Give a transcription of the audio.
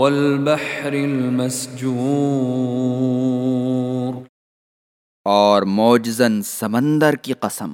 والبحر المسجور۔ اور موجزن سمندر کی قسم۔